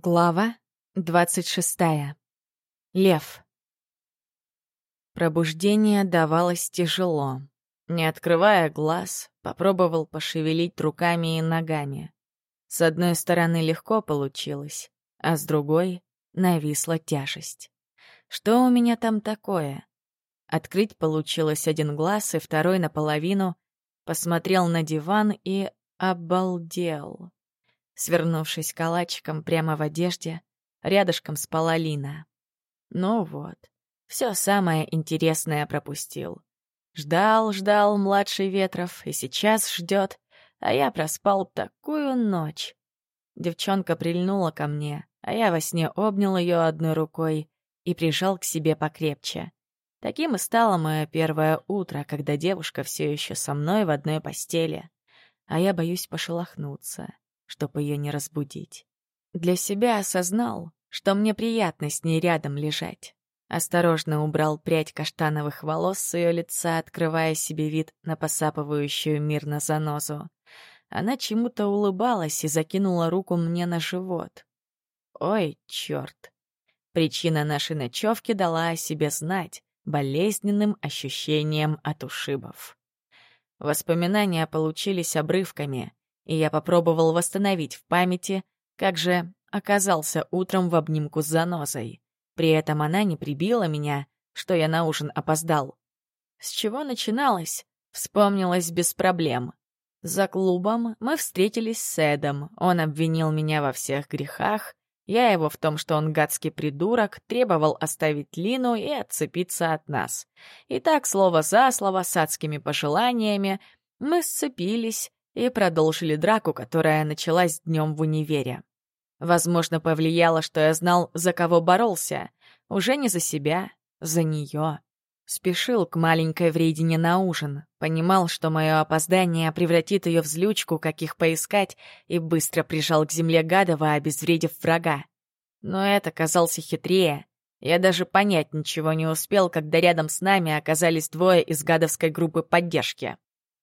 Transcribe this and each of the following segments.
Глава двадцать шестая. Лев. Пробуждение давалось тяжело. Не открывая глаз, попробовал пошевелить руками и ногами. С одной стороны легко получилось, а с другой нависла тяжесть. Что у меня там такое? Открыть получилось один глаз и второй наполовину, посмотрел на диван и обалдел. Свернувшись калачиком прямо в одежде, рядышком спала Лина. Ну вот, все самое интересное пропустил. Ждал, ждал младший Ветров, и сейчас ждет, а я проспал такую ночь. Девчонка прильнула ко мне, а я во сне обнял ее одной рукой и прижал к себе покрепче. Таким и стало мое первое утро, когда девушка все еще со мной в одной постели, а я боюсь пошелохнуться чтобы ее не разбудить. Для себя осознал, что мне приятно с ней рядом лежать. Осторожно убрал прядь каштановых волос с ее лица, открывая себе вид на посапывающую мирно занозу. Она чему-то улыбалась и закинула руку мне на живот. Ой, черт! Причина нашей ночевки дала о себе знать болезненным ощущением от ушибов. Воспоминания получились обрывками, и я попробовал восстановить в памяти, как же оказался утром в обнимку с занозой. При этом она не прибила меня, что я на ужин опоздал. С чего начиналось? Вспомнилось без проблем. За клубом мы встретились с Эдом. Он обвинил меня во всех грехах, я его в том, что он гадский придурок, требовал оставить Лину и отцепиться от нас. И так, слово за слово, с адскими пожеланиями, мы сцепились, и продолжили драку, которая началась днем в универе. Возможно, повлияло, что я знал, за кого боролся. Уже не за себя, за нее. Спешил к маленькой вредине на ужин, понимал, что мое опоздание превратит ее в злючку, каких поискать, и быстро прижал к земле Гадова, обезвредив врага. Но это казался хитрее. Я даже понять ничего не успел, когда рядом с нами оказались двое из гадовской группы поддержки.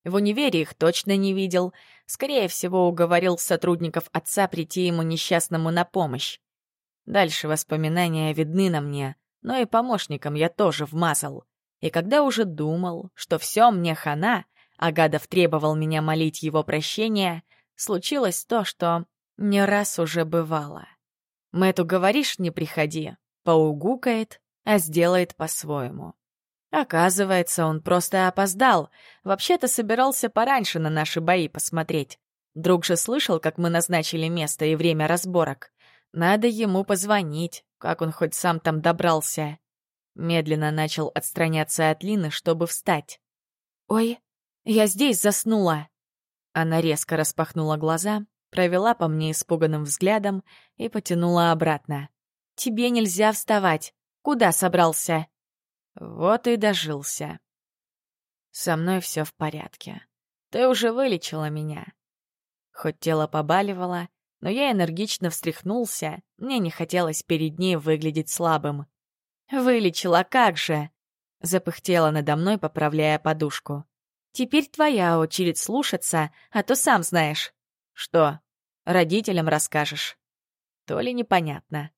В универе их точно не видел. Скорее всего, уговорил сотрудников отца прийти ему несчастному на помощь. Дальше воспоминания видны на мне, но и помощникам я тоже вмазал. И когда уже думал, что все мне хана, а Гадов требовал меня молить его прощения, случилось то, что не раз уже бывало. Мэту говоришь, не приходи, поугукает, а сделает по-своему. Оказывается, он просто опоздал. Вообще-то собирался пораньше на наши бои посмотреть. Друг же слышал, как мы назначили место и время разборок. Надо ему позвонить, как он хоть сам там добрался. Медленно начал отстраняться от Лины, чтобы встать. «Ой, я здесь заснула!» Она резко распахнула глаза, провела по мне испуганным взглядом и потянула обратно. «Тебе нельзя вставать. Куда собрался?» Вот и дожился. Со мной все в порядке. Ты уже вылечила меня. Хоть тело побаливало, но я энергично встряхнулся, мне не хотелось перед ней выглядеть слабым. «Вылечила, как же!» — запыхтела надо мной, поправляя подушку. «Теперь твоя очередь слушаться, а то сам знаешь». «Что, родителям расскажешь?» То ли непонятно.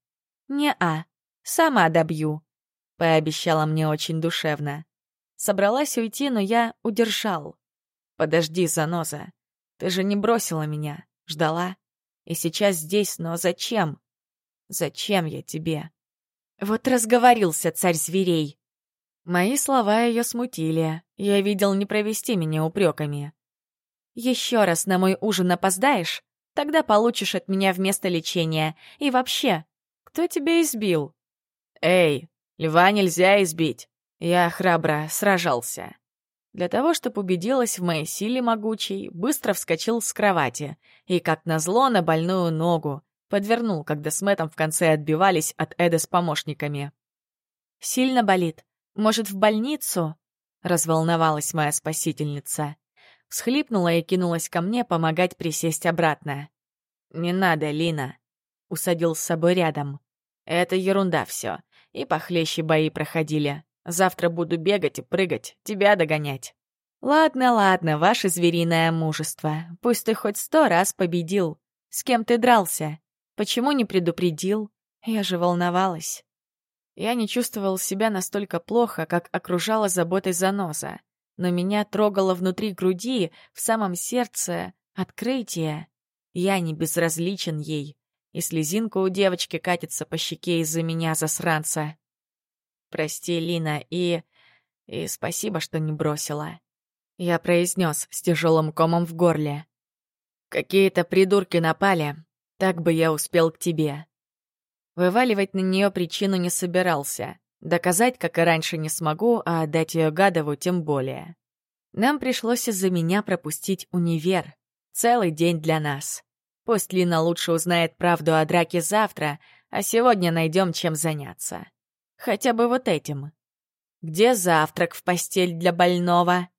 «Не-а, сама добью», — пообещала мне очень душевно. Собралась уйти, но я удержал. «Подожди, заноза. Ты же не бросила меня, ждала. И сейчас здесь, но зачем? Зачем я тебе?» «Вот разговорился царь зверей». Мои слова ее смутили. Я видел не провести меня упреками. «Еще раз на мой ужин опоздаешь, тогда получишь от меня вместо лечения. И вообще, кто тебя избил?» «Эй, Льва нельзя избить. Я храбро сражался. Для того, чтобы убедилась в моей силе могучей, быстро вскочил с кровати и, как назло, на больную ногу, подвернул, когда с Мэттом в конце отбивались от Эда с помощниками. «Сильно болит? Может, в больницу?» — разволновалась моя спасительница. Всхлипнула и кинулась ко мне помогать присесть обратно. «Не надо, Лина», — усадил с собой рядом. «Это ерунда все. И похлеще бои проходили. Завтра буду бегать и прыгать, тебя догонять. Ладно, ладно, ваше звериное мужество. Пусть ты хоть сто раз победил. С кем ты дрался? Почему не предупредил? Я же волновалась. Я не чувствовал себя настолько плохо, как окружала заботой заноза. Но меня трогало внутри груди, в самом сердце, открытие. Я не безразличен ей, и слезинка у девочки катится по щеке из-за меня, засранца. Прости, Лина, и... и спасибо, что не бросила. Я произнес с тяжелым комом в горле. Какие-то придурки напали, так бы я успел к тебе. Вываливать на нее причину не собирался. Доказать, как и раньше, не смогу, а отдать ее Гадову тем более. Нам пришлось из-за меня пропустить универ. Целый день для нас. Пусть Лина лучше узнает правду о драке завтра, а сегодня найдем чем заняться. Хотя бы вот этим. «Где завтрак в постель для больного?»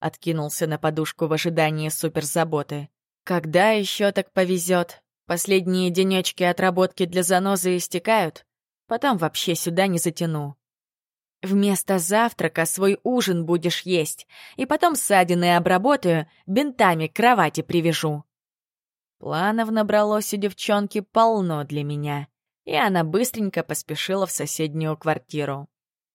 Откинулся на подушку в ожидании суперзаботы. «Когда еще так повезет? Последние денечки отработки для занозы истекают? Потом вообще сюда не затяну. Вместо завтрака свой ужин будешь есть, и потом ссадины обработаю, бинтами к кровати привяжу». Планов набралось у девчонки полно для меня, и она быстренько поспешила в соседнюю квартиру.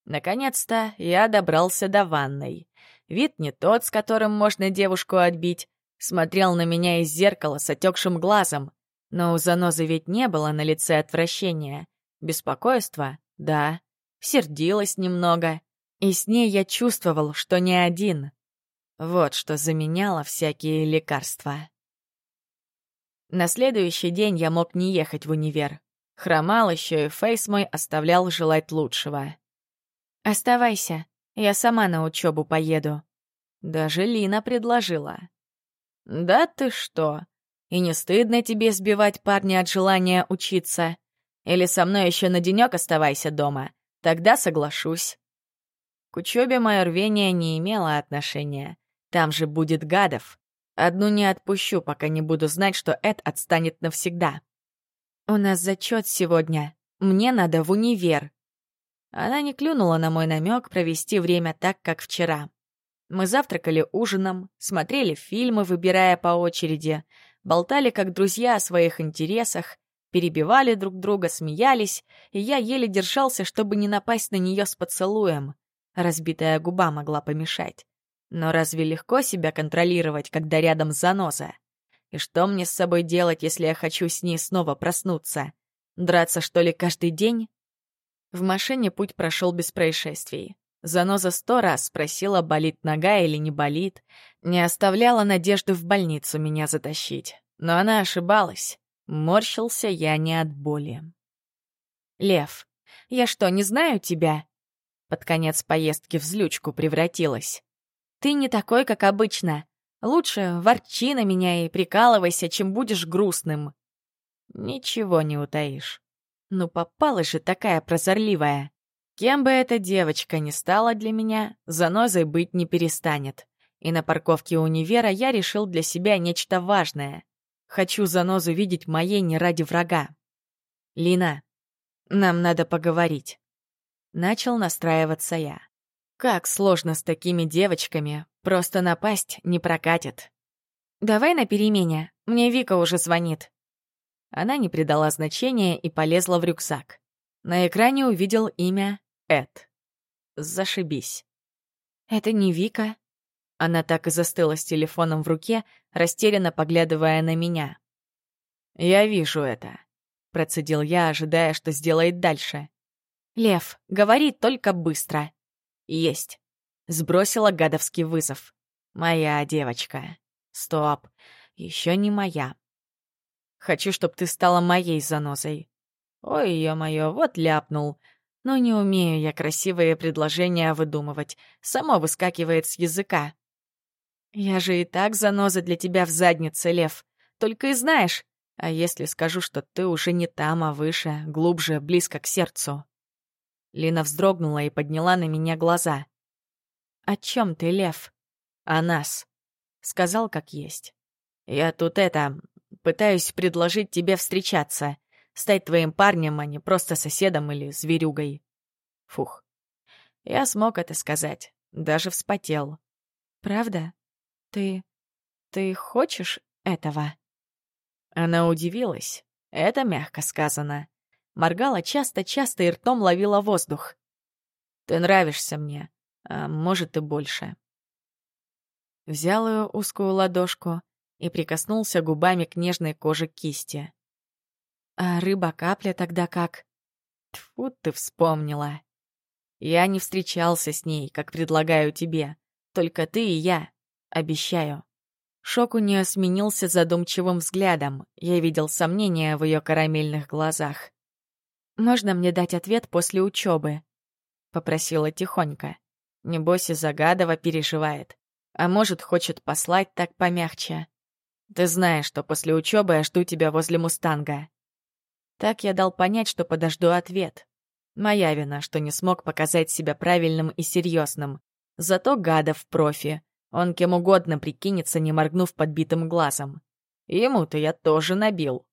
Наконец-то я добрался до ванной. Вид не тот, с которым можно девушку отбить. Смотрел на меня из зеркала с отекшим глазом. Но у занозы ведь не было на лице отвращения. Беспокойство — да. Сердилась немного. И с ней я чувствовал, что не один. Вот что заменяло всякие лекарства. На следующий день я мог не ехать в универ. Хромал еще, и фейс мой оставлял желать лучшего. «Оставайся, я сама на учебу поеду». Даже Лина предложила. «Да ты что? И не стыдно тебе сбивать парня от желания учиться? Или со мной еще на денек оставайся дома? Тогда соглашусь». К учебе мое рвение не имело отношения. Там же будет гадов. Одну не отпущу, пока не буду знать, что Эд отстанет навсегда. «У нас зачет сегодня. Мне надо в универ». Она не клюнула на мой намек провести время так, как вчера. Мы завтракали ужином, смотрели фильмы, выбирая по очереди, болтали как друзья о своих интересах, перебивали друг друга, смеялись, и я еле держался, чтобы не напасть на нее с поцелуем. Разбитая губа могла помешать. Но разве легко себя контролировать, когда рядом заноза? И что мне с собой делать, если я хочу с ней снова проснуться? Драться, что ли, каждый день? В машине путь прошел без происшествий. Заноза сто раз спросила, болит нога или не болит. Не оставляла надежды в больницу меня затащить. Но она ошибалась. Морщился я не от боли. «Лев, я что, не знаю тебя?» Под конец поездки в злючку превратилась. «Ты не такой, как обычно. Лучше ворчи на меня и прикалывайся, чем будешь грустным. Ничего не утаишь. Ну попалась же такая прозорливая. Кем бы эта девочка ни стала для меня, занозой быть не перестанет. И на парковке универа я решил для себя нечто важное. Хочу занозу видеть моей не ради врага. Лина, нам надо поговорить. Начал настраиваться я. Как сложно с такими девочками, просто напасть не прокатит. «Давай на перемене, мне Вика уже звонит». Она не придала значения и полезла в рюкзак. На экране увидел имя Эд. Зашибись. «Это не Вика?» Она так и застыла с телефоном в руке, растерянно поглядывая на меня. «Я вижу это», — процедил я, ожидая, что сделает дальше. «Лев, говори только быстро», есть. Сбросила гадовский вызов. Моя девочка. Стоп. Еще не моя. Хочу, чтобы ты стала моей занозой. Ой, ё-моё, вот ляпнул. Но не умею я красивые предложения выдумывать. Само выскакивает с языка. Я же и так заноза для тебя в заднице, Лев. Только и знаешь. А если скажу, что ты уже не там, а выше, глубже, близко к сердцу? Лина вздрогнула и подняла на меня глаза. «О чем ты, Лев?» «О нас», — сказал как есть. «Я тут это... пытаюсь предложить тебе встречаться, стать твоим парнем, а не просто соседом или зверюгой». Фух. Я смог это сказать, даже вспотел. «Правда? Ты... ты хочешь этого?» Она удивилась, Это мягко сказано. Моргала часто-часто и ртом ловила воздух. Ты нравишься мне, а может и больше. Взял ее узкую ладошку и прикоснулся губами к нежной коже кисти. А рыба-капля тогда как? Тьфу, ты вспомнила. Я не встречался с ней, как предлагаю тебе. Только ты и я. Обещаю. Шок у нее сменился задумчивым взглядом. Я видел сомнения в ее карамельных глазах. «Можно мне дать ответ после учебы?» — попросила тихонько. Небось, из Загадова переживает. А может, хочет послать так помягче. Ты знаешь, что после учебы я жду тебя возле «Мустанга». Так я дал понять, что подожду ответ. Моя вина, что не смог показать себя правильным и серьезным. Зато Гадов профи. Он кем угодно прикинется, не моргнув подбитым глазом. Ему-то я тоже набил.